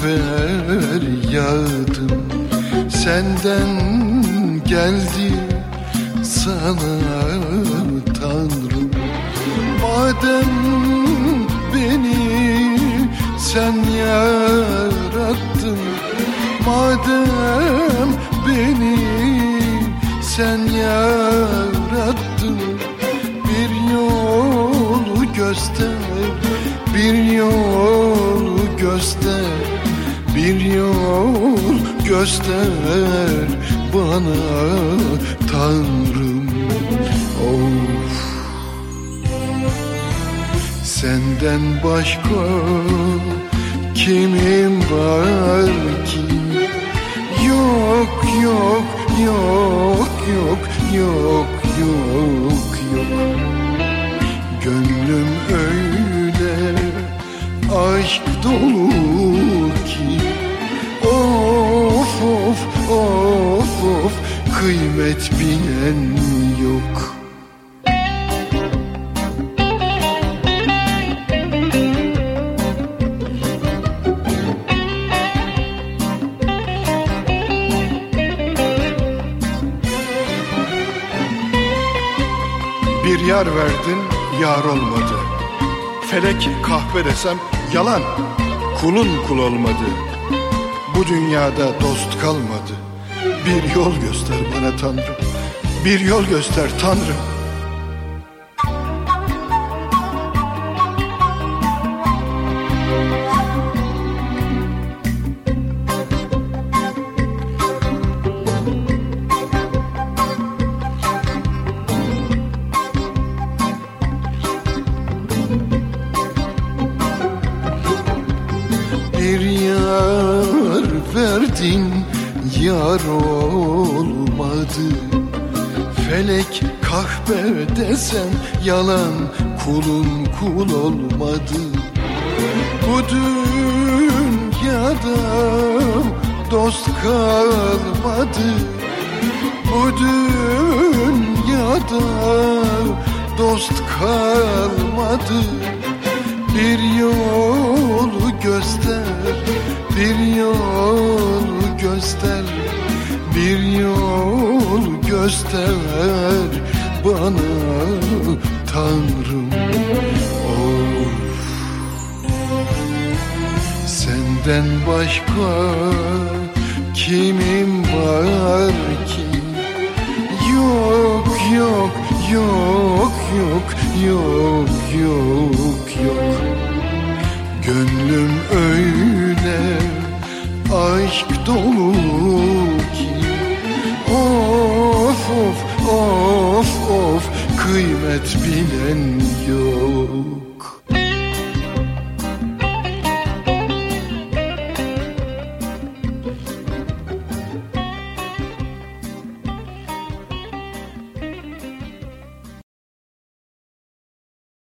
feryadım. Senden geldi sana Tanrım. Madem beni sen yarattın Madem beni sen yarattın Bir yolu göster, bir yolu göster göster bana Tanrım. Of. Senden başka kimim var ki? Yok yok yok yok yok yok yok. Gönlüm öyle aşk dolu ki of of kıymet bilen yok. Bir yar verdin yar olmadı. Felek kahve desem yalan Kulun kul olmadı Bu dünyada dost kalmadı. Bir yol göster bana Tanrım. Bir yol göster Tanrım verdin yar olmadı. Felek kahve desem yalan kulun kul olmadı. Bu dünyada dost kalmadı. Bu dünyada dost kalmadı. Bir yolu göster, bir yolu göster, bir yol göster bana Tanrım. Of. Senden başka kimim var ki? Yok yok yok yok yok yok yok aşk dolu ki. Of of of of kıymet bilen yok